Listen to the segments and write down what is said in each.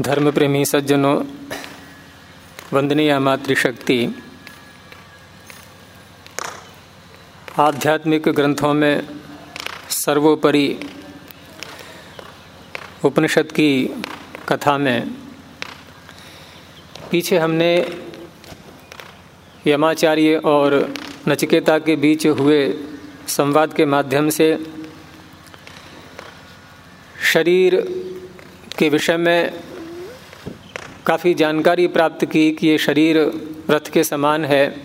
धर्म प्रेमी सज्जनों, वंदनीय मातृशक्ति। आध्यात्मिक ग्रंथों में सर्वोपरि उपनिषद की कथा में पीछे हमने यमाचार्य और नचिकेता के बीच हुए संवाद के माध्यम से शरीर के विषय में काफ़ी जानकारी प्राप्त की कि ये शरीर रथ के समान है।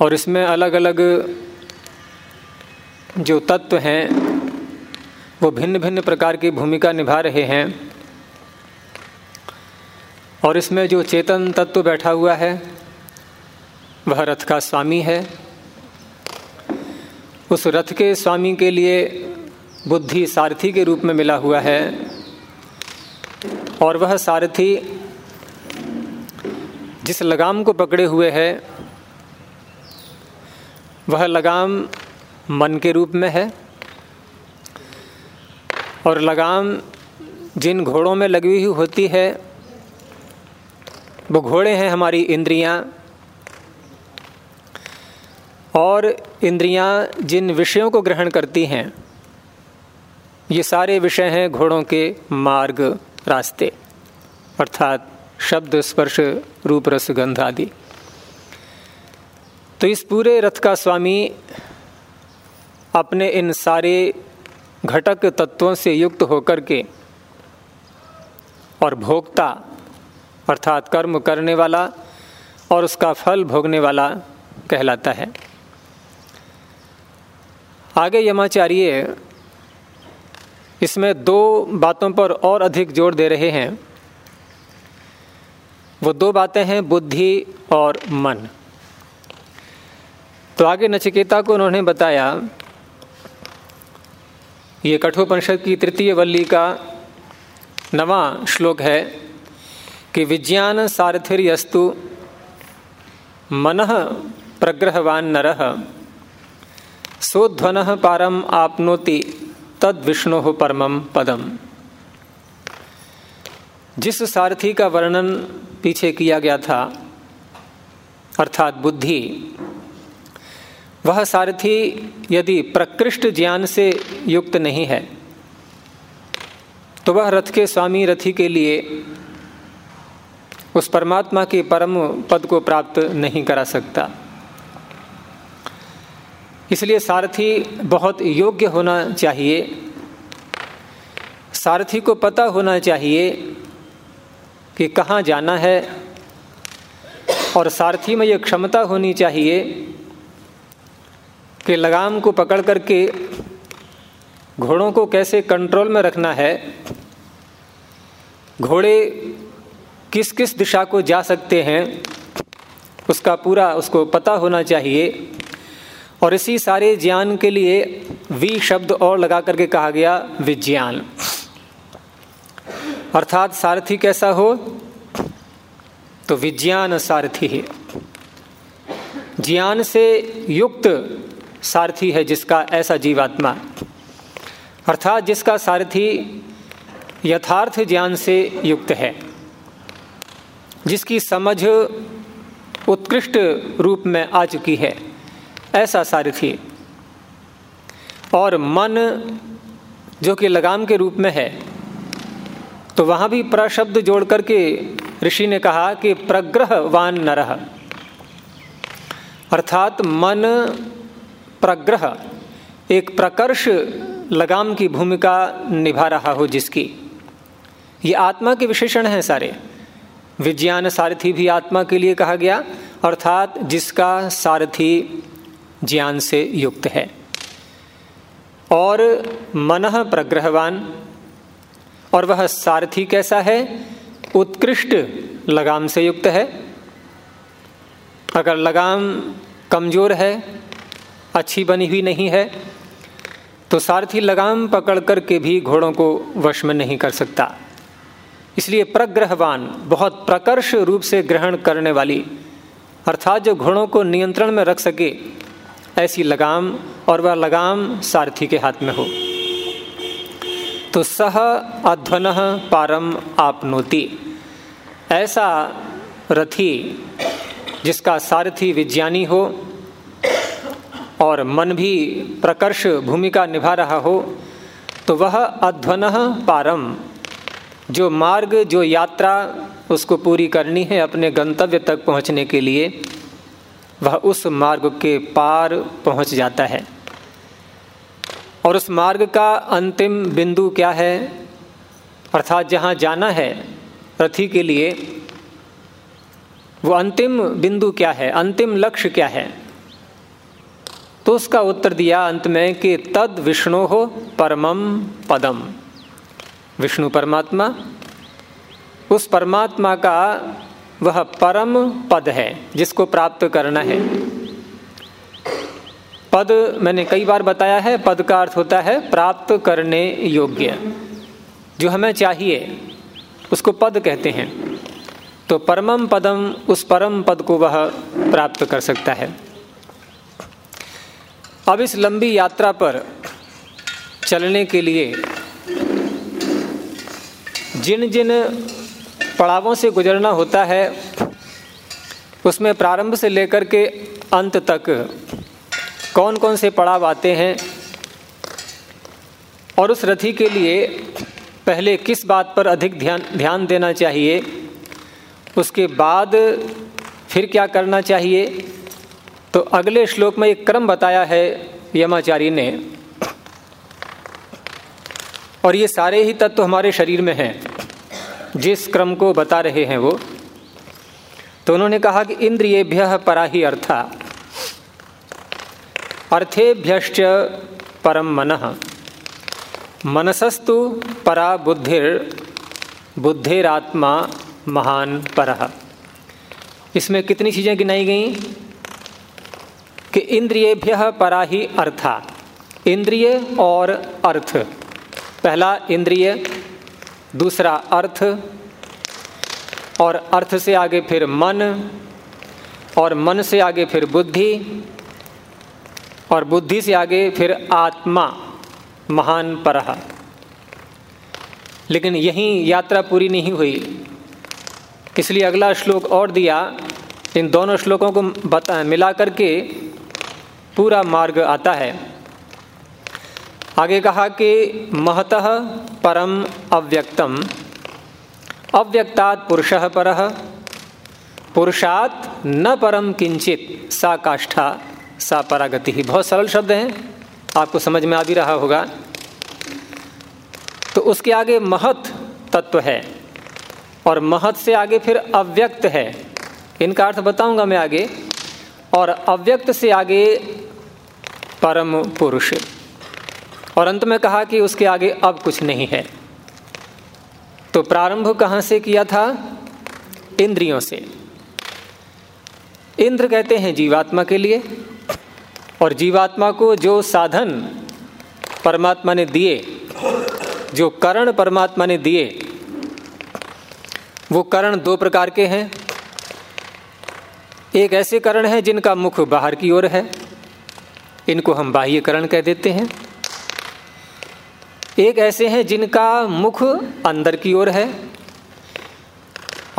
और इसमें अलग अलग जो तत्व हैं, वो भिन्न भिन्न प्रकार की भूमिका निभा रहे हैं। और इसमें जो चेतन तत्व बैठा हुआ है, वह रथ का स्वामी है। उस रथ के स्वामी के लिए बुद्धि सारथी के रूप में मिला हुआ है। और वह सारथी जिस लगाम को पकड़े हुए है, वह लगाम मन के रूप में है और लगाम जिन घोड़ों में लगी हुई होती है, वो घोड़े हैं हमारी इंद्रियाँ। और इंद्रियाँ जिन विषयों को ग्रहण करती हैं, ये सारे विषय हैं घोड़ों के मार्ग। रास्ते, अर्थात शब्द, स्पर्श, रूप, रस, गंध आदि। तो इस पूरे रथ का स्वामी अपने इन सारे घटक तत्वों से युक्त होकर के और भोक्ता अर्थात कर्म करने वाला और उसका फल भोगने वाला कहलाता है। आगे यमाचार्य इसमें दो बातों पर और अधिक ज़ोर दे रहे हैं। वो दो बातें हैं, बुद्धि और मन। तो आगे नचिकेता को उन्होंने बताया, ये कठोपनिषद की तृतीय वल्ली का नवा श्लोक है कि विज्ञान सारथिर्यस्तु मन प्रग्रहवान नर। सोध्वन पारम आपनोति। तद विष्णु परमम पदम। जिस सारथी का वर्णन पीछे किया गया था, अर्थात बुद्धि, वह सारथी यदि प्रकृष्ट ज्ञान से युक्त नहीं है तो वह रथ के स्वामी रथी के लिए उस परमात्मा के परम पद को प्राप्त नहीं करा सकता। इसलिए सारथी बहुत योग्य होना चाहिए। सारथी को पता होना चाहिए कि कहाँ जाना है और सारथी में यह क्षमता होनी चाहिए कि लगाम को पकड़ करके घोड़ों को कैसे कंट्रोल में रखना है। घोड़े किस किस दिशा को जा सकते हैं, उसका पूरा उसको पता होना चाहिए। और इसी सारे ज्ञान के लिए वी शब्द और लगा करके कहा गया विज्ञान। अर्थात सारथी कैसा हो? तो विज्ञान सारथी है। ज्ञान से युक्त सारथी है जिसका ऐसा जीवात्मा। अर्थात जिसका सारथी यथार्थ ज्ञान से युक्त है। जिसकी समझ उत्कृष्ट रूप में आ चुकी है। ऐसा सारथी और मन जो कि लगाम के रूप में है तो वहाँ भी प्रशब्द जोड़ करके ऋषि ने कहा कि प्रग्रहवान नरह अर्थात मन प्रग्रह, एक प्रकर्ष लगाम की भूमिका निभा रहा हो जिसकी। ये आत्मा के विशेषण हैं सारे। विज्ञान सारथी भी आत्मा के लिए कहा गया, अर्थात जिसका सारथी ज्ञान से युक्त है। और मन प्रग्रहवान, और वह सारथी कैसा है? उत्कृष्ट लगाम से युक्त है। अगर लगाम कमज़ोर है, अच्छी बनी हुई नहीं है तो सारथी लगाम पकड़ कर के भी घोड़ों को वश में नहीं कर सकता। इसलिए प्रग्रहवान बहुत प्रकर्ष रूप से ग्रहण करने वाली, अर्थात जो घोड़ों को नियंत्रण में रख सके ऐसी लगाम और वह लगाम सारथी के हाथ में हो। तो सह अध्वन पारम आपनोति। ऐसा रथी जिसका सारथी विज्ञानी हो और मन भी प्रकर्ष भूमिका निभा रहा हो तो वह अध्वन पारम, जो मार्ग, जो यात्रा उसको पूरी करनी है अपने गंतव्य तक पहुँचने के लिए वह उस मार्ग के पार पहुँच जाता है। और उस मार्ग का अंतिम बिंदु क्या है? अर्थात जहाँ जाना है, रथी के लिए, वो अंतिम बिंदु क्या है? अंतिम लक्ष्य क्या है? तो उसका उत्तर दिया अंत में कि तद विष्णु हो परमम पदम। विष्णु परमात्मा, उस परमात्मा का वह परम पद है, जिसको प्राप्त करना है। पद मैंने कई बार बताया है, पद का अर्थ होता है प्राप्त करने योग्य। जो हमें चाहिए, उसको पद कहते हैं। तो परमम पदम उस परम पद को वह प्राप्त कर सकता है। अब इस लंबी यात्रा पर चलने के लिए जिन जिन पड़ावों से गुजरना होता है, उसमें प्रारंभ से लेकर के अंत तक कौन कौन से पड़ाव आते हैं और उस रथी के लिए पहले किस बात पर अधिक ध्यान ध्यान देना चाहिए, उसके बाद फिर क्या करना चाहिए? तो अगले श्लोक में एक क्रम बताया है यमाचारी ने। और ये सारे ही तत्व हमारे शरीर में हैं। जिस क्रम को बता रहे हैं वो तो उन्होंने कहा कि इंद्रियेभ्य परा ही अर्था, अर्थेभ्यश्च परम मन। मनसस्तु परा बुद्धिर, बुद्धिरात्मा महान पर। इसमें कितनी चीज़ें गिनाई गई? कि इंद्रियेभ्य परा ही अर्था, इंद्रिय और अर्थ। पहला इंद्रिय दूसरा अर्थ, और अर्थ से आगे फिर मन, और मन से आगे फिर बुद्धि, और बुद्धि से आगे फिर आत्मा, महान पर लेकिन यहीं यात्रा पूरी नहीं हुई। इसलिए अगला श्लोक और दिया। इन दोनों श्लोकों को बता मिला करके पूरा मार्ग आता है। आगे कहा कि महतः परम अव्यक्तम। अव्यक्तात् पुरुष पर, पुरुषात न परम किंचित सा काष्ठा, सा परागति। ही बहुत सरल शब्द हैं, आपको समझ में आ भी रहा होगा। तो उसके आगे महत तत्व है, और महत से आगे फिर अव्यक्त है। इनका अर्थ बताऊँगा मैं आगे। और अव्यक्त से आगे परम पुरुष। और अंत में कहा कि उसके आगे अब कुछ नहीं है। तो प्रारंभ कहाँ से किया था? इंद्रियों से। इंद्र कहते हैं जीवात्मा के लिए, और जीवात्मा को जो साधन परमात्मा ने दिए, जो करण परमात्मा ने दिए, वो करण दो प्रकार के हैं। एक ऐसे करण है जिनका मुख बाहर की ओर है। इनको हम बाह्य करण कह देते हैं। एक ऐसे हैं जिनका मुख अंदर की ओर है,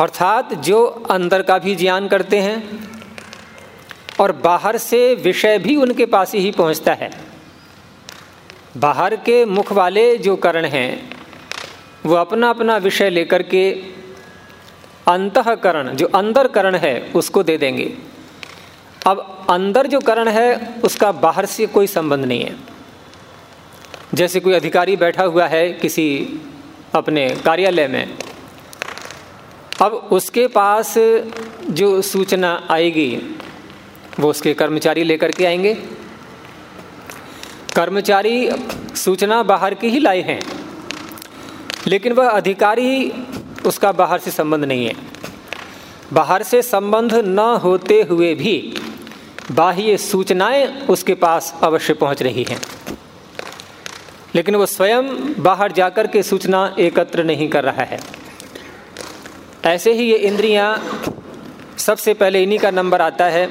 अर्थात जो अंदर का भी ज्ञान करते हैं और बाहर से विषय भी उनके पास ही पहुँचता है। बाहर के मुख वाले जो करण हैं, वो अपना अपना विषय लेकर के अंतकरण, जो अंदर करण है, उसको दे देंगे। अब अंदर जो करण है, उसका बाहर से कोई संबंध नहीं है। जैसे कोई अधिकारी बैठा हुआ है किसी अपने कार्यालय में, अब उसके पास जो सूचना आएगी, वो उसके कर्मचारी लेकर के आएँगे। कर्मचारी सूचना बाहर की ही लाए हैं, लेकिन वह अधिकारी उसका बाहर से संबंध नहीं है। बाहर से संबंध न होते हुए भी बाह्य सूचनाएँ उसके पास अवश्य पहुँच रही हैं। लेकिन वो स्वयं बाहर जाकर के सूचना एकत्र नहीं कर रहा है। ऐसे ही ये इंद्रियाँ सबसे पहले इन्हीं का नंबर आता है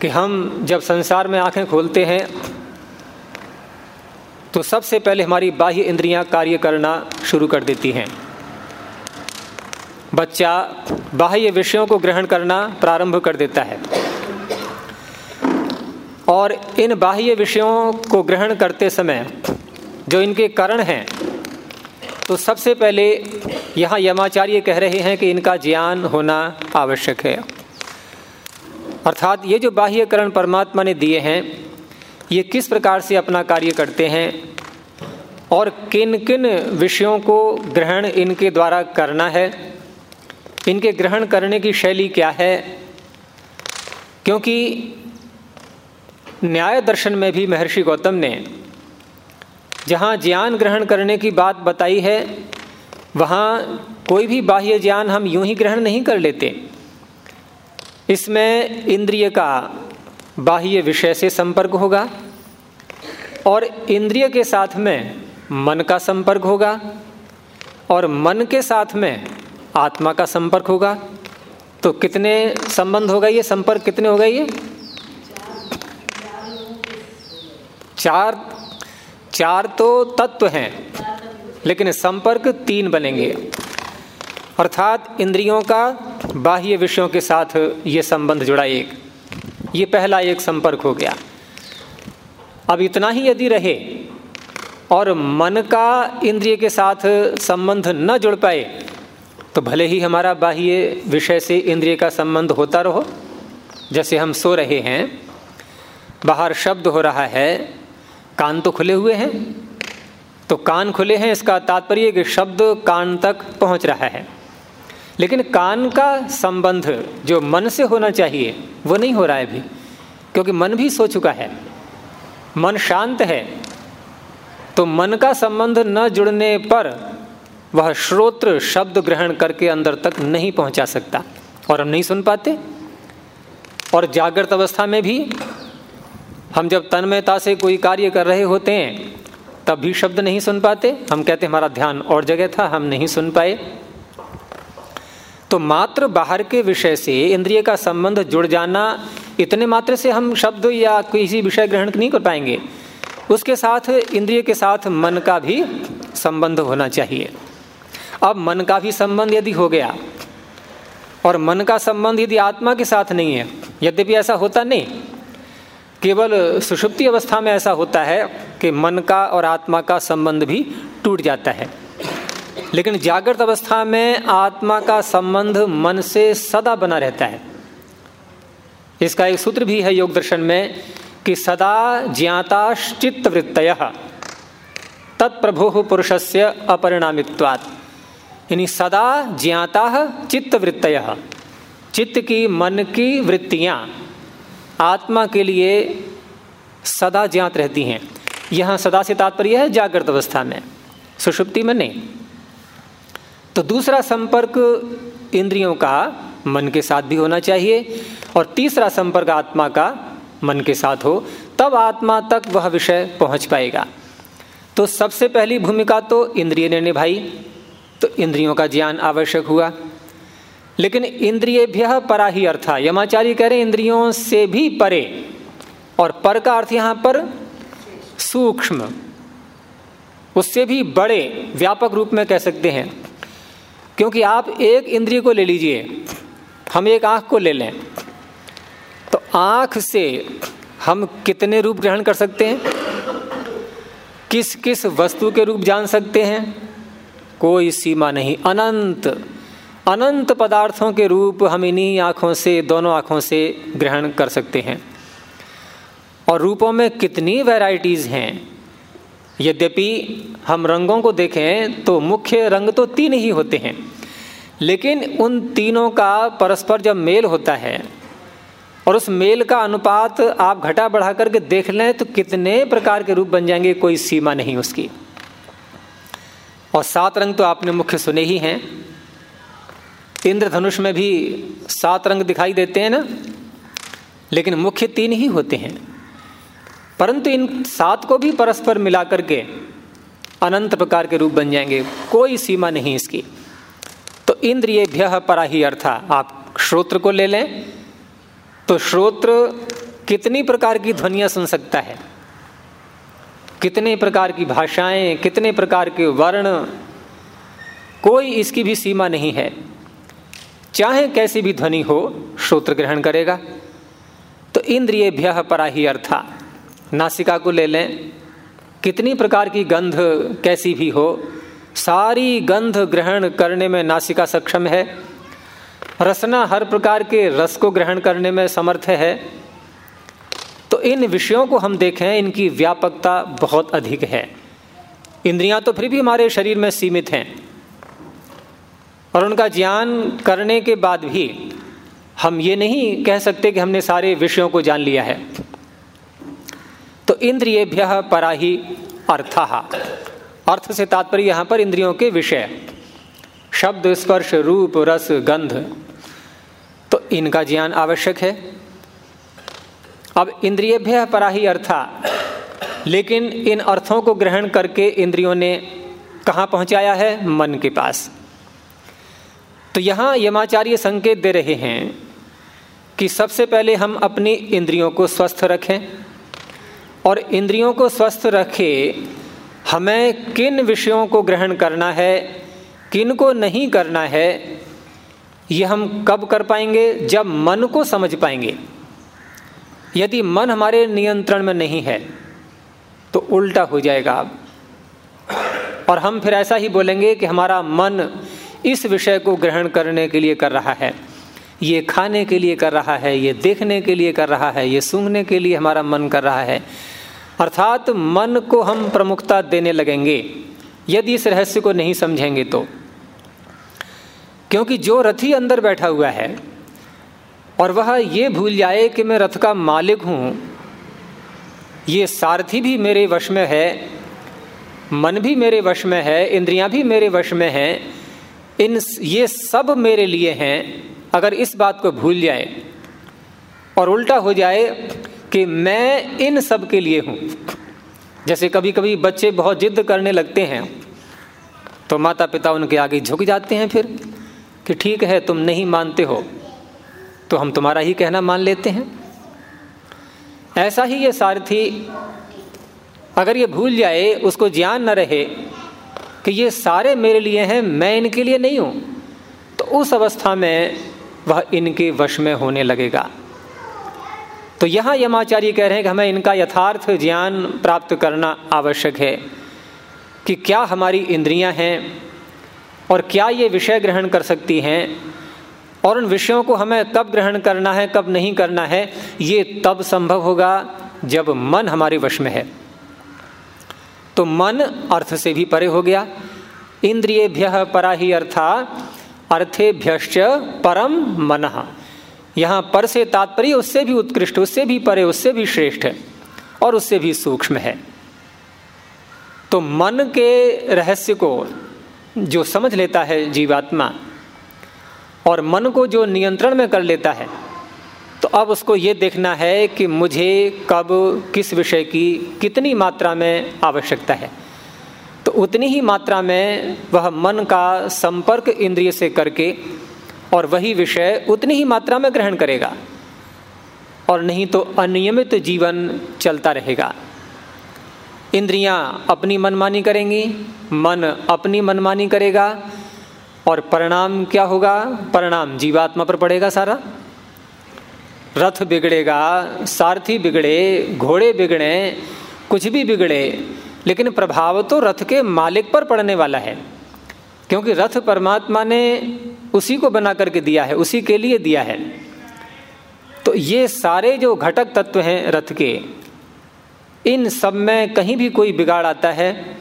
कि हम जब संसार में आँखें खोलते हैं तो सबसे पहले हमारी बाह्य इंद्रियाँ कार्य करना शुरू कर देती हैं। बच्चा बाह्य विषयों को ग्रहण करना प्रारंभ कर देता है। और इन बाह्य विषयों को ग्रहण करते समय जो इनके कारण हैं तो सबसे पहले यहाँ यमाचार्य कह रहे हैं कि इनका ज्ञान होना आवश्यक है। अर्थात ये जो बाह्यकरण परमात्मा ने दिए हैं, ये किस प्रकार से अपना कार्य करते हैं और किन किन विषयों को ग्रहण इनके द्वारा करना है, इनके ग्रहण करने की शैली क्या है, क्योंकि न्याय दर्शन में भी महर्षि गौतम ने जहाँ ज्ञान ग्रहण करने की बात बताई है, वहाँ कोई भी बाह्य ज्ञान हम यूँ ही ग्रहण नहीं कर लेते। इसमें इंद्रिय का बाह्य विषय से संपर्क होगा और इंद्रिय के साथ में मन का संपर्क होगा और मन के साथ में आत्मा का संपर्क होगा। तो कितने संबंध होगा ये? संपर्क कितने होगा ये? चार चार तो तत्व हैं, लेकिन संपर्क तीन बनेंगे। अर्थात इंद्रियों का बाह्य विषयों के साथ ये संबंध जुड़ा एक। ये पहला एक संपर्क हो गया। अब इतना ही यदि रहे और मन का इंद्रिय के साथ संबंध न जुड़ पाए तो भले ही हमारा बाह्य विषय से इंद्रिय का संबंध होता रहो। जैसे हम सो रहे हैं, बाहर शब्द हो रहा है कान तो खुले हुए हैं। तो कान खुले हैं, इसका तात्पर्य कि शब्द कान तक पहुँच रहा है। लेकिन कान का संबंध जो मन से होना चाहिए, वो नहीं हो रहा है अभी, क्योंकि मन भी सो चुका है। मन शांत है तो मन का संबंध न जुड़ने पर वह श्रोत्र शब्द ग्रहण करके अंदर तक नहीं पहुँचा सकता, और हम नहीं सुन पाते। और जागृत अवस्था में भी हम जब तन्मयता से कोई कार्य कर रहे होते हैं, तब भी शब्द नहीं सुन पाते। हम कहते हमारा ध्यान और जगह था, हम नहीं सुन पाए। तो मात्र बाहर के विषय से इंद्रिय का संबंध जुड़ जाना, इतने मात्र से हम शब्द या किसी विषय ग्रहण नहीं कर पाएँगे। उसके साथ, इंद्रिय के साथ मन का भी संबंध होना चाहिए। अब मन का भी संबंध यदि हो गया, और मन का संबंध यदि आत्मा के साथ नहीं है, यद्यपि ऐसा होता नहीं केवल सुषुप्ति अवस्था में ऐसा होता है कि मन का और आत्मा का संबंध भी टूट जाता है। लेकिन जागृत अवस्था में आत्मा का संबंध मन से सदा बना रहता है। इसका एक सूत्र भी है योग दर्शन में कि सदा ज्ञाता चित्त वृत्त तत्प्रभु पुरुष से अपरिणामित्वात्। यानी सदा ज्ञाता चित्त वृत्त चित्त की मन की वृत्तियाँ। आत्मा के लिए सदा ज्ञात रहती हैं। यहाँ सदा से तात्पर्य है, जागृत अवस्था में। सुषुप्ति में नहीं। तो दूसरा संपर्क इंद्रियों का मन के साथ भी होना चाहिए, और तीसरा संपर्क आत्मा का मन के साथ हो, तब आत्मा तक वह विषय पहुँच पाएगा। तो सबसे पहली भूमिका तो इंद्रिय ने निभाई तो इंद्रियों का ज्ञान आवश्यक हुआ। लेकिन इंद्रिय परा ही अर्था यमाचार्य कह रहे इंद्रियों से भी परे। और पर का अर्थ यहाँ पर सूक्ष्म। उससे भी बड़े, व्यापक रूप में कह सकते हैं। क्योंकि आप एक इंद्रिय को ले लीजिए, हम एक आँख को ले लें तो आँख से हम कितने रूप ग्रहण कर सकते हैं? किस किस वस्तु के रूप जान सकते हैं? कोई सीमा नहीं, अनंत। अनंत पदार्थों के रूप हम इन्हीं आँखों से, दोनों आँखों से ग्रहण कर सकते हैं। और रूपों में कितनी वैरायटीज़ हैं। यद्यपि हम रंगों को देखें तो मुख्य रंग तो तीन ही होते हैं। लेकिन उन तीनों का परस्पर जब मेल होता है और उस मेल का अनुपात आप घटा बढ़ा करके देख लें तो कितने प्रकार के रूप बन जाएँगे, कोई सीमा नहीं उसकी। और सात रंग तो आपने मुख्य सुने ही हैं। इंद्रधनुष में भी सात रंग दिखाई देते हैं ना? लेकिन मुख्य तीन ही होते हैं। परंतु इन सात को भी परस्पर मिला करके अनंत प्रकार के रूप बन जाएँगे। कोई सीमा नहीं इसकी। तो इंद्रिय भ्य परा ही अर्था आप श्रोत्र को ले लें। तो श्रोत्र कितनी प्रकार की ध्वनिया सुन सकता है? कितने प्रकार की भाषाएँ, कितने प्रकार के वर्ण? कोई इसकी भी सीमा नहीं है। चाहे कैसी भी ध्वनि हो, श्रोत्र ग्रहण करेगा। तो इंद्रिय भ्य परा ही अर्था। नासिका को ले लें। कितनी प्रकार की गंध कैसी भी हो, सारी गंध ग्रहण करने में नासिका सक्षम है। रसना हर प्रकार के रस को ग्रहण करने में समर्थ है। तो इन विषयों को हम देखें, इनकी व्यापकता बहुत अधिक है। इंद्रियाँ तो फिर भी हमारे शरीर में सीमित हैं। और उनका ज्ञान करने के बाद भी हम ये नहीं कह सकते कि हमने सारे विषयों को जान लिया है। तो इंद्रियभ्य परा ही अर्थ। अर्थ से तात्पर्य यहाँ पर इंद्रियों के विषय। शब्द, स्पर्श, रूप, रस, गंध। तो इनका ज्ञान आवश्यक है। अब इंद्रियभ्य पराही अर्था। लेकिन इन अर्थों को ग्रहण करके इंद्रियों ने कहा पहुँचाया है? मन के पास। तो यहाँ यमाचार्य संकेत दे रहे हैं कि सबसे पहले हम अपनी इंद्रियों को स्वस्थ रखें और इंद्रियों को स्वस्थ रखे हमें किन विषयों को ग्रहण करना है, किन को नहीं करना है ये हम कब कर पाएँगे? जब मन को समझ पाएँगे। यदि मन हमारे नियंत्रण में नहीं है तो उल्टा हो जाएगा। और हम फिर ऐसा ही बोलेंगे कि हमारा मन इस विषय को ग्रहण करने के लिए कर रहा है। ये खाने के लिए कर रहा है, ये देखने के लिए कर रहा है, ये सूंघने के लिए हमारा मन कर रहा है। अर्थात मन को हम प्रमुखता देने लगेंगे। यदि इस रहस्य को नहीं समझेंगे तो। क्योंकि जो रथी अंदर बैठा हुआ है, और वह ये भूल जाए कि मैं रथ का मालिक हूँ, ये सारथी भी मेरे वश में है, मन भी मेरे वश में है, इंद्रियाँ भी मेरे वश में हैं इन ये सब मेरे लिए हैं, अगर इस बात को भूल जाए और उल्टा हो जाए कि मैं इन सब के लिए हूँ। जैसे कभी कभी बच्चे बहुत जिद करने लगते हैं तो माता पिता उनके आगे झुक जाते हैं फिर कि ठीक है, तुम नहीं मानते हो तो हम तुम्हारा ही कहना मान लेते हैं। ऐसा ही ये सारथी, अगर ये भूल जाए, उसको ज्ञान न रहे कि ये सारे मेरे लिए हैं, मैं इनके लिए नहीं हूँ। तो उस अवस्था में वह इनके वश में होने लगेगा। तो यहाँ यमाचार्य कह रहे हैं कि हमें इनका यथार्थ ज्ञान प्राप्त करना आवश्यक है कि क्या हमारी इंद्रियाँ हैं और क्या ये विषय ग्रहण कर सकती हैं और उन विषयों को हमें कब ग्रहण करना है, कब नहीं करना है, ये तब संभव होगा जब मन हमारे वश में है। तो मन अर्थ से भी परे हो गया। इंद्रिय परा ही अर्था अर्थेभ्य परम मन। यहाँ पर से तात्पर्य, उससे भी उत्कृष्ट, उससे भी परे, उससे भी श्रेष्ठ है और उससे भी सूक्ष्म है। तो मन के रहस्य को जो समझ लेता है जीवात्मा और मन को जो नियंत्रण में कर लेता है अब उसको ये देखना है कि मुझे कब, किस विषय की कितनी मात्रा में आवश्यकता है। तो उतनी ही मात्रा में वह मन का संपर्क इंद्रिय से करके और वही विषय उतनी ही मात्रा में ग्रहण करेगा और नहीं तो अनियमित जीवन चलता रहेगा। इंद्रियाँ अपनी मनमानी करेंगी, मन अपनी मनमानी करेगा और परिणाम क्या होगा? परिणाम जीवात्मा पर पड़ेगा सारा। रथ बिगड़ेगा, सारथी बिगड़े, घोड़े बिगड़े, कुछ भी बिगड़े, लेकिन प्रभाव तो रथ के मालिक पर पड़ने वाला है। क्योंकि रथ परमात्मा ने उसी को बना करके दिया है, उसी के लिए दिया है। तो ये सारे जो घटक तत्व हैं रथ के, इन सब में कहीं भी कोई बिगाड़ आता है,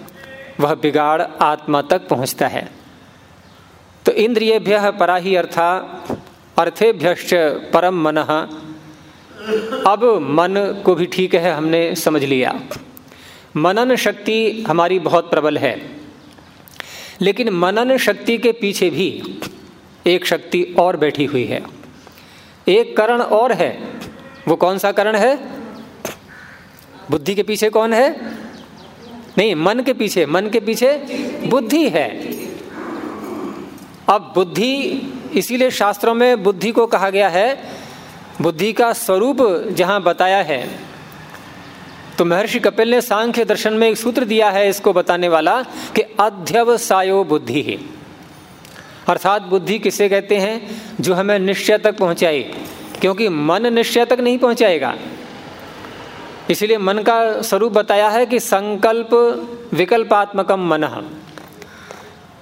वह बिगाड़ आत्मा तक पहुँचता है। तो इंद्रियभ्य परा ही अर्था अर्थेभ्य परम मन। अब मन को भी ठीक है, हमने समझ लिया। मनन शक्ति हमारी बहुत प्रबल है। लेकिन मनन शक्ति के पीछे भी एक शक्ति और बैठी हुई है। एक करण और है। वो कौन सा करण है? बुद्धि के पीछे कौन है? नहीं, मन के पीछे। मन के पीछे बुद्धि है। अब बुद्धि इसीलिए शास्त्रों में बुद्धि को कहा गया है, बुद्धि का स्वरूप जहाँ बताया है। तो महर्षि कपिल ने सांख्य दर्शन में एक सूत्र दिया है, इसको बताने वाला कि अध्यवसायो बुद्धि ही। अर्थात बुद्धि किसे कहते हैं? जो हमें निश्चय तक पहुँचाए, क्योंकि मन निश्चय तक नहीं पहुंचाएगा। इसलिए मन का स्वरूप बताया है कि संकल्प विकल्पात्मकम मन।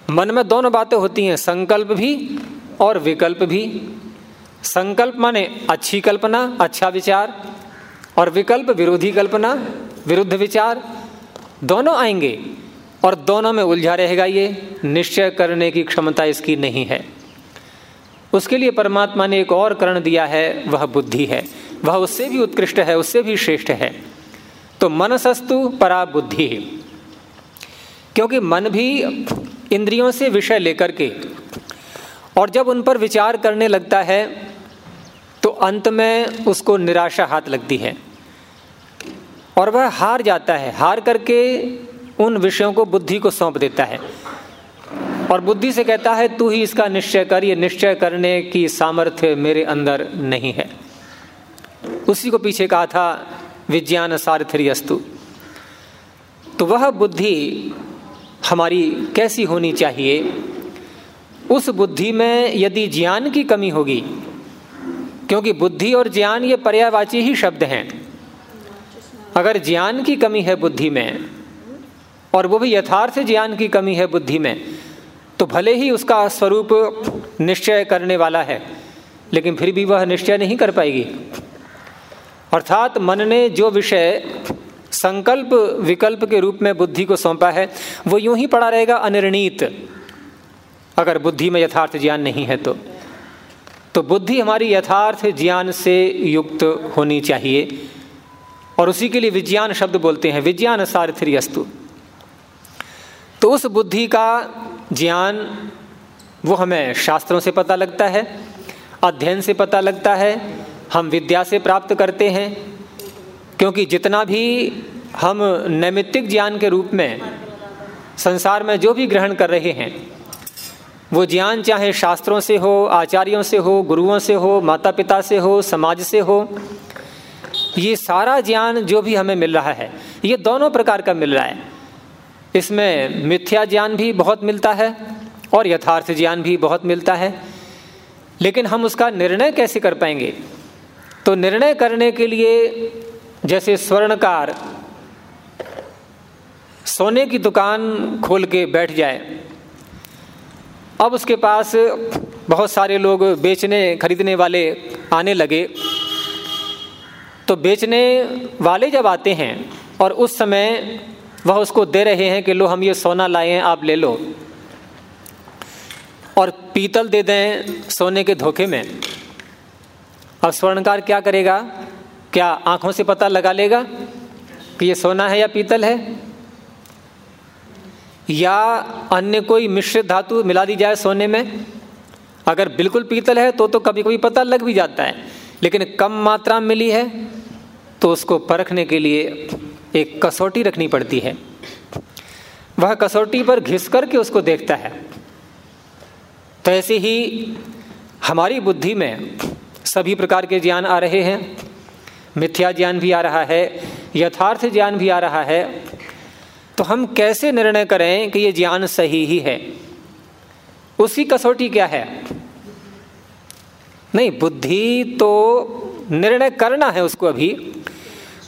मन में दोनों बातें होती हैं, संकल्प भी और विकल्प भी। संकल्प माने अच्छी कल्पना अच्छा विचार और विकल्प विरोधी कल्पना, विरुद्ध विचार। दोनों आएँगे और दोनों में उलझा रहेगा ये। निश्चय करने की क्षमता इसकी नहीं है। उसके लिए परमात्मा ने एक और करण दिया है, वह बुद्धि है। वह उससे भी उत्कृष्ट है, उससे भी श्रेष्ठ है। तो मनसस्तु परा बुद्धि क्योंकि मन भी इंद्रियों से विषय लेकर के और जब उन पर विचार करने लगता है तो अंत में उसको निराशा हाथ लगती है। और वह हार जाता है। हार करके उन विषयों को बुद्धि को सौंप देता है। और बुद्धि से कहता है, तू ही इसका निश्चय कर। ये निश्चय करने की सामर्थ्य मेरे अंदर नहीं है। उसी को पीछे कहा था, विज्ञान सारथरी अस्तु तो वह बुद्धि हमारी कैसी होनी चाहिए? उस बुद्धि में यदि ज्ञान की कमी होगी, क्योंकि बुद्धि और ज्ञान ये पर्यावाची ही शब्द हैं। अगर ज्ञान की कमी है बुद्धि में, और वो भी यथार्थ ज्ञान की कमी है बुद्धि में तो भले ही उसका स्वरूप निश्चय करने वाला है, लेकिन फिर भी वह निश्चय नहीं कर पाएगी। अर्थात मन ने जो विषय संकल्प विकल्प के रूप में बुद्धि को सौंपा है, वो यूँ ही पड़ा रहेगा अनिर्णीत। अगर बुद्धि में यथार्थ ज्ञान नहीं है तो। तो बुद्धि हमारी यथार्थ ज्ञान से युक्त होनी चाहिए। और उसी के लिए विज्ञान शब्द बोलते हैं, विज्ञान सारथी अस्तु। तो उस बुद्धि का ज्ञान, वो हमें शास्त्रों से पता लगता है, अध्ययन से पता लगता है, हम विद्या से प्राप्त करते हैं। क्योंकि जितना भी हम नैमित्तिक ज्ञान के रूप में, संसार में जो भी ग्रहण कर रहे हैं वो ज्ञान चाहे शास्त्रों से हो, आचार्यों से हो, गुरुओं से हो माता पिता से हो, समाज से हो, ये सारा ज्ञान जो भी हमें मिल रहा है, ये दोनों प्रकार का मिल रहा है। इसमें मिथ्या ज्ञान भी बहुत मिलता है और यथार्थ ज्ञान भी बहुत मिलता है, लेकिन हम उसका निर्णय कैसे कर पाएँगे? तो निर्णय करने के लिए जैसे स्वर्णकार सोने की दुकान खोल के बैठ जाए अब उसके पास बहुत सारे लोग बेचने, खरीदने वाले आने लगे। तो बेचने वाले जब आते हैं और उस समय वह उसको दे रहे हैं कि लो, हम ये सोना लाए हैं, आप ले लो। और पीतल दे दें सोने के धोखे में। अब स्वर्णकार क्या करेगा? क्या आँखों से पता लगा लेगा कि ये सोना है या पीतल है? या अन्य कोई मिश्रित धातु मिला दी जाए सोने में? अगर बिल्कुल पीतल है तो तो कभी कभी पता लग भी जाता है। लेकिन कम मात्रा में मिली है तो उसको परखने के लिए एक कसौटी रखनी पड़ती है। वह कसौटी पर घिस करके उसको देखता है। तो ऐसे ही हमारी बुद्धि में सभी प्रकार के ज्ञान आ रहे हैं। मिथ्या ज्ञान भी आ रहा है, यथार्थ ज्ञान भी आ रहा है तो हम कैसे निर्णय करें कि ये ज्ञान सही ही है? उसकी कसौटी क्या है? नहीं, बुद्धि तो निर्णय करना है उसको अभी।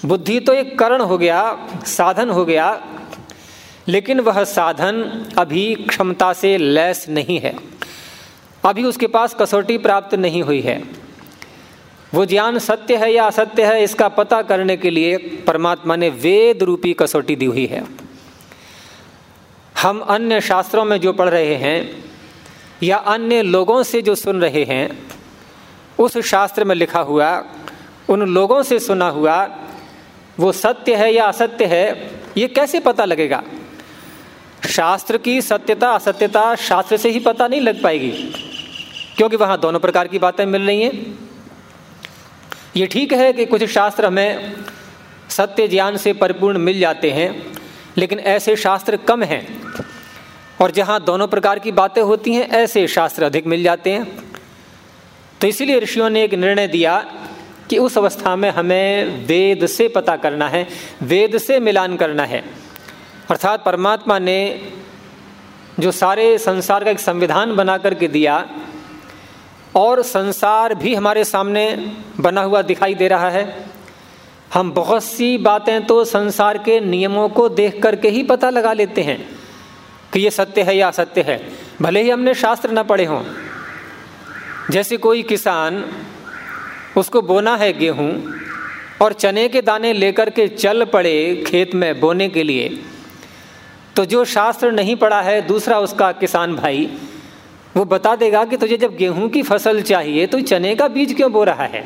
बुद्धि तो एक करण हो गया, साधन हो गया, लेकिन वह साधन अभी क्षमता से लैस नहीं है। अभी उसके पास कसौटी प्राप्त नहीं हुई है। वो ज्ञान सत्य है या असत्य है, इसका पता करने के लिए परमात्मा ने वेद रूपी कसौटी दी हुई है। हम अन्य शास्त्रों में जो पढ़ रहे हैं या अन्य लोगों से जो सुन रहे हैं, उस शास्त्र में लिखा हुआ, उन लोगों से सुना हुआ, वो सत्य है या असत्य है, ये कैसे पता लगेगा? शास्त्र की सत्यता असत्यता शास्त्र से ही पता नहीं लग पाएगी, क्योंकि वहाँ दोनों प्रकार की बातें मिल रही हैं। ये ठीक है कि कुछ शास्त्र हमें सत्य ज्ञान से परिपूर्ण मिल जाते हैं लेकिन ऐसे शास्त्र कम हैं। और जहाँ दोनों प्रकार की बातें होती हैं, ऐसे शास्त्र अधिक मिल जाते हैं। तो इसीलिए ऋषियों ने एक निर्णय दिया कि उस अवस्था में हमें वेद से पता करना है, वेद से मिलान करना है। अर्थात परमात्मा ने जो सारे संसार का एक संविधान बना करके दिया, और संसार भी हमारे सामने बना हुआ दिखाई दे रहा है। हम बहुत सी बातें तो संसार के नियमों को देख करके ही पता लगा लेते हैं कि ये सत्य है या असत्य है। भले ही हमने शास्त्र न पढ़े हों। जैसे कोई किसान, उसको बोना है गेहूँ और चने के दाने लेकर के चल पड़े खेत में बोने के लिए तो जो शास्त्र नहीं पढ़ा है, दूसरा उसका किसान भाई, वो बता देगा कि तुझे जब गेहूँ की फ़सल चाहिए तो चने का बीज क्यों बो रहा है?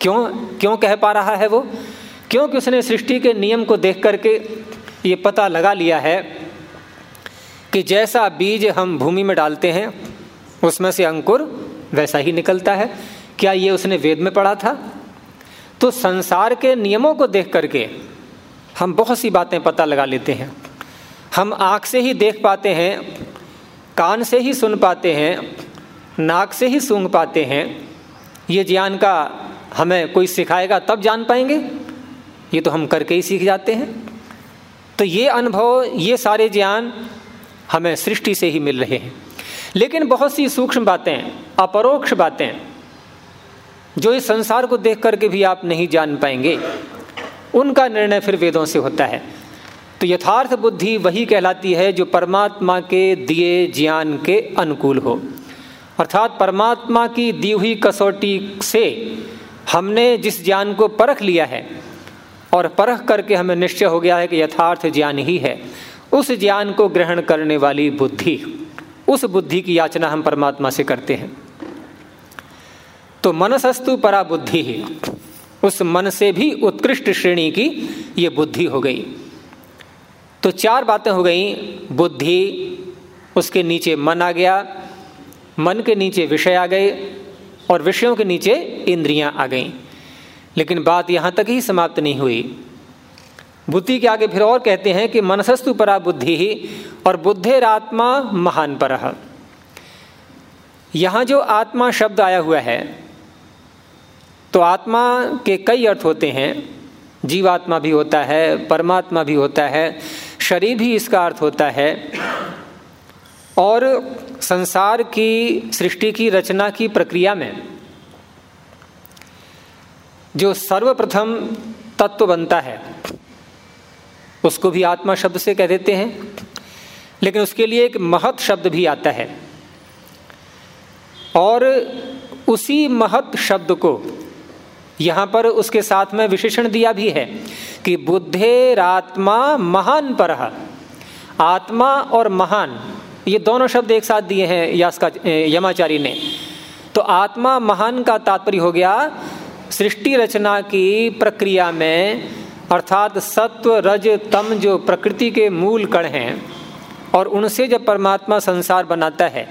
क्यों क्यों कह पा रहा है वो? क्योंकि उसने सृष्टि के नियम को देख करके ये पता लगा लिया है कि जैसा बीज हम भूमि में डालते हैं, उसमें से अंकुर वैसा ही निकलता है। क्या ये उसने वेद में पढ़ा था? तो संसार के नियमों को देख करके हम बहुत सी बातें पता लगा लेते हैं। हम आँख से ही देख पाते हैं, कान से ही सुन पाते हैं, नाक से ही सूंघ पाते हैं। ये ज्ञान का हमें कोई सिखाएगा, तब जान पाएँगे। ये तो हम करके ही सीख जाते हैं। तो ये अनुभव, ये सारे ज्ञान हमें सृष्टि से ही मिल रहे हैं। लेकिन बहुत सी सूक्ष्म बातें, अपरोक्ष बातें, जो इस संसार को देख करके भी आप नहीं जान पाएँगे, उनका निर्णय फिर वेदों से होता है। तो यथार्थ बुद्धि वही कहलाती है जो परमात्मा के दिए ज्ञान के अनुकूल हो। अर्थात परमात्मा की दी हुई कसौटी से हमने जिस ज्ञान को परख लिया है और परख करके हमें निश्चय हो गया है कि यथार्थ ज्ञान ही है, उस ज्ञान को ग्रहण करने वाली बुद्धि, उस बुद्धि की याचना हम परमात्मा से करते हैं। तो मनसस्तु परा बुद्धि ही, उस मन से भी उत्कृष्ट श्रेणी की ये बुद्धि हो गई। तो चार बातें हो गई, बुद्धि, उसके नीचे मन आ गया, मन के नीचे विषय आ गए और विषयों के नीचे इंद्रियाँ आ गईं। लेकिन बात यहाँ तक ही समाप्त नहीं हुई। बुद्धि के आगे फिर और कहते हैं कि मनसस्तु परा बुद्धि ही और बुद्धेर आत्मा महान पर यहाँ जो आत्मा शब्द आया हुआ है तो आत्मा के कई अर्थ होते हैं। जीवात्मा भी होता है, परमात्मा भी होता है, शरीर भी इसका अर्थ होता है। और संसार की, सृष्टि की रचना की प्रक्रिया में जो सर्वप्रथम तत्व बनता है, उसको भी आत्मा शब्द से कह देते हैं, लेकिन उसके लिए एक महत शब्द भी आता है। और उसी महत शब्द को यहाँ पर उसके साथ में विशेषण दिया भी है कि बुद्धेरात्मा महान पर, आत्मा और महान ये दोनों शब्द एक साथ दिए हैं यास का यमाचारी ने। तो आत्मा महान का तात्पर्य हो गया सृष्टि रचना की प्रक्रिया में, अर्थात सत्व, रज, तम जो प्रकृति के मूल कण हैं, और उनसे जब परमात्मा संसार बनाता है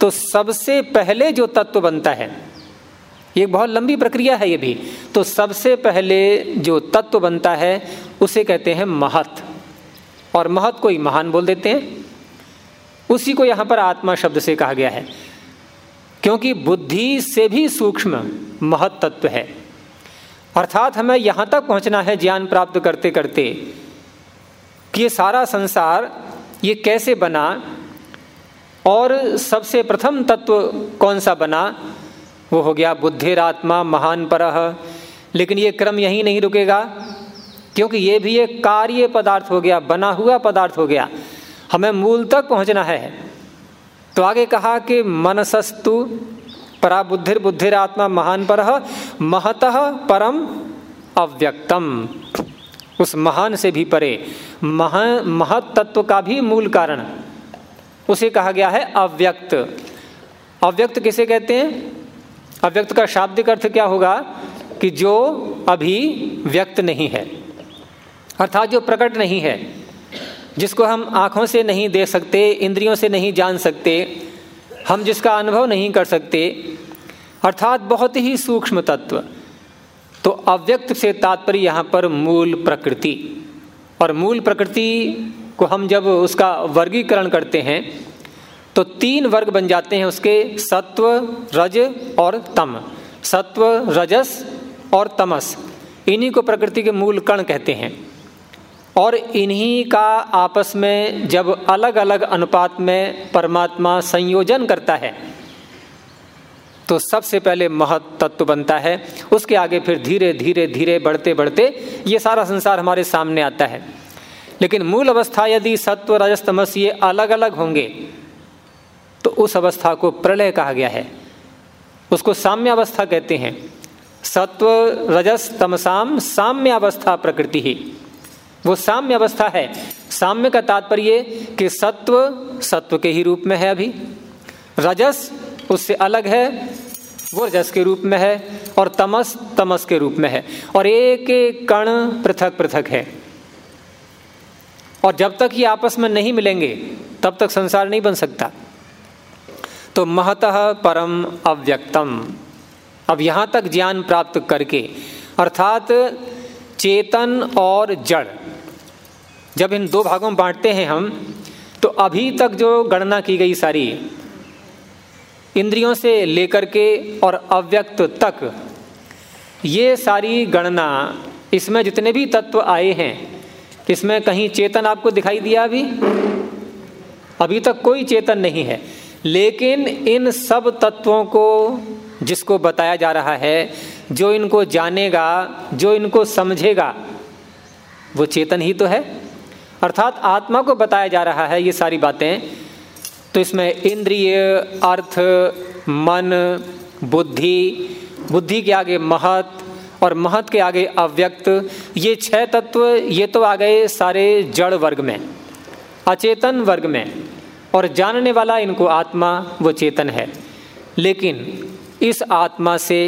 तो सबसे पहले जो तत्व बनता है, ये बहुत लंबी प्रक्रिया है ये भी तो सबसे पहले जो तत्व बनता है, उसे कहते हैं महत। और महत को ही महान बोल देते हैं। उसी को यहाँ पर आत्मा शब्द से कहा गया है। क्योंकि बुद्धि से भी सूक्ष्म महत तत्व है। अर्थात हमें यहाँ तक पहुँचना है ज्ञान प्राप्त करते करते कि ये सारा संसार ये कैसे बना और सबसे प्रथम तत्व कौन सा बना? वो हो गया बुद्धिरात्मा, महान पर लेकिन ये क्रम यहीं नहीं रुकेगा, क्योंकि ये भी एक कार्य पदार्थ हो गया, बना हुआ पदार्थ हो गया। हमें मूल तक पहुँचना है। तो आगे कहा कि मनसस्तु परा बुद्धिर बुद्धिरात्मा महान पर महत परम अव्यक्तम। उस महान से भी परे, महा, महत तत्व का भी मूल कारण, उसे कहा गया है अव्यक्त। अव्यक्त किसे कहते हैं? अव्यक्त का शाब्दिक अर्थ क्या होगा? कि जो अभी व्यक्त नहीं है, अर्थात जो प्रकट नहीं है। जिसको हम आँखों से नहीं देख सकते, इंद्रियों से नहीं जान सकते, हम जिसका अनुभव नहीं कर सकते, अर्थात बहुत ही सूक्ष्म तत्व। तो अव्यक्त से तात्पर्य यहाँ पर मूल प्रकृति। और मूल प्रकृति को हम जब उसका वर्गीकरण करते हैं तो तीन वर्ग बन जाते हैं उसके, सत्व, रज और तम। सत्व, रजस और तमस। इन्हीं को प्रकृति के मूल कण कहते हैं। और इन्हीं का आपस में जब अलग अलग अनुपात में परमात्मा संयोजन करता है तो सबसे पहले महत तत्व बनता है, उसके आगे फिर धीरे धीरे धीरे, बढ़ते बढ़ते ये सारा संसार हमारे सामने आता है। लेकिन मूल अवस्था यदि सत्व, रजस, तमस ये अलग अलग होंगे तो उस अवस्था को प्रलय कहा गया है। उसको साम्य अवस्था कहते हैं। सत्व, रजस, तमसाम साम्य अवस्था प्रकृति ही। वो साम्य अवस्था है। साम्य का तात्पर्य कि सत्व सत्व के ही रूप में है अभी। रजस उससे अलग है, वो रजस के रूप में है और तमस तमस के रूप में है और एक एक कण पृथक पृथक है। और जब तक ये आपस में नहीं मिलेंगे, तब तक संसार नहीं बन सकता। तो महतः परम अव्यक्तम। अब यहाँ तक ज्ञान प्राप्त करके, अर्थात चेतन और जड़ जब इन दो भागों में बांटते हैं हम तो अभी तक जो गणना की गई सारी, इंद्रियों से लेकर के और अव्यक्त तक, ये सारी गणना, इसमें जितने भी तत्व आए हैं, इसमें कहीं चेतन आपको दिखाई दिया अभी? अभी तक कोई चेतन नहीं है। लेकिन इन सब तत्वों को जिसको बताया जा रहा है, जो इनको जानेगा, जो इनको समझेगा, वो चेतन ही तो है। अर्थात आत्मा को बताया जा रहा है ये सारी बातें। तो इसमें इंद्रिय, अर्थ, मन, बुद्धि बुद्धि के आगे महत और महत के आगे अव्यक्त, ये छह तत्व, ये तो आ गए सारे जड़ वर्ग में, अचेतन वर्ग में, और जानने वाला इनको आत्मा, वो चेतन है। लेकिन इस आत्मा से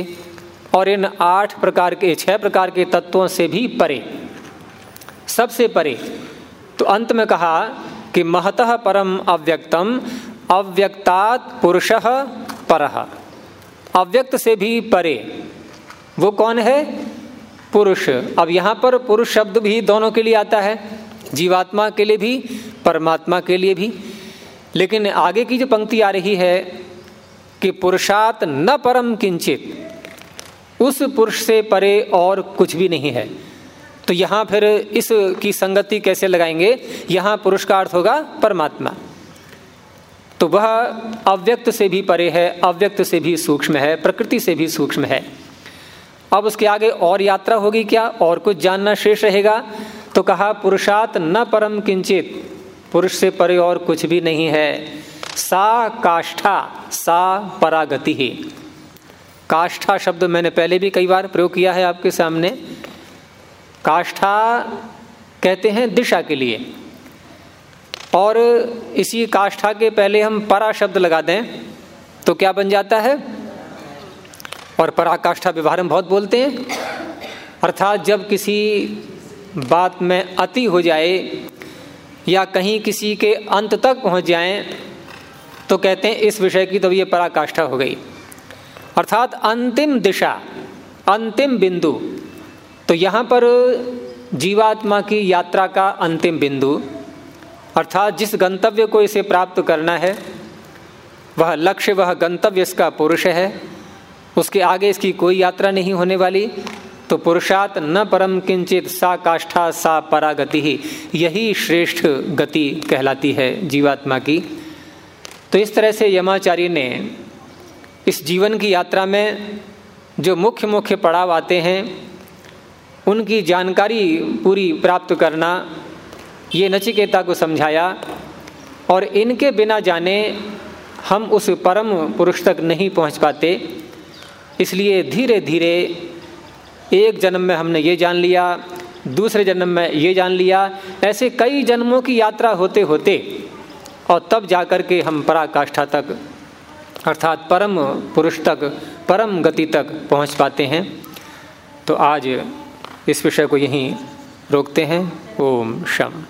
और इन आठ प्रकार के, छह प्रकार के तत्वों से भी परे, सबसे परे तो अंत में कहा कि महतः परम अव्यक्तम, अव्यक्तात् पुरुष पर। अव्यक्त से भी परे। वो कौन है? पुरुष। अब यहाँ पर पुरुष शब्द भी दोनों के लिए आता है। जीवात्मा के लिए भी, परमात्मा के लिए भी। लेकिन आगे की जो पंक्ति आ रही है कि पुरुषात न परम किंचित, उस पुरुष से परे और कुछ भी नहीं है। तो यहाँ फिर इस की संगति कैसे लगाएँगे? यहाँ पुरुष का अर्थ होगा परमात्मा। तो वह अव्यक्त से भी परे है, अव्यक्त से भी सूक्ष्म है, प्रकृति से भी सूक्ष्म है। अब उसके आगे और यात्रा होगी क्या? और कुछ जानना शेष रहेगा? तो कहा पुरुषात न परम किंचित, पुरुष से परे और कुछ भी नहीं है। सा काष्ठा, सा परागति ही। काष्ठा शब्द मैंने पहले भी कई बार प्रयोग किया है आपके सामने। काष्ठा कहते हैं दिशा के लिए। और इसी काष्ठा के पहले हम परा शब्द लगा दें तो क्या बन जाता है? और पराकाष्ठा व्यवहार में बहुत बोलते हैं। अर्थात जब किसी बात में अति हो जाए या कहीं किसी के अंत तक पहुँच जाएँ तो कहते हैं इस विषय की तो ये पराकाष्ठा हो गई। अर्थात अंतिम दिशा, अंतिम बिंदु तो यहाँ पर जीवात्मा की यात्रा का अंतिम बिंदु, अर्थात जिस गंतव्य को इसे प्राप्त करना है, वह लक्ष्य, वह गंतव्य इसका पुरुष है। उसके आगे इसकी कोई यात्रा नहीं होने वाली तो पुरुषात न परम किंचित सा काष्ठा, सा परागति ही, यही श्रेष्ठ गति कहलाती है जीवात्मा की। तो इस तरह से यमाचार्य ने इस जीवन की यात्रा में जो मुख्य मुख्य पड़ाव आते हैं उनकी जानकारी पूरी प्राप्त करना, ये नचिकेता को समझाया, और इनके बिना जाने हम उस परम पुरुष तक नहीं पहुँच पाते। इसलिए धीरे धीरे एक जन्म में हमने ये जान लिया, दूसरे जन्म में ये जान लिया, ऐसे कई जन्मों की यात्रा होते होते और तब जाकर के हम पराकाष्ठा तक, अर्थात परम पुरुष तक, परम गति तक पहुँच पाते हैं। तो आज इस विषय को यहीं रोकते हैं। ओम शम।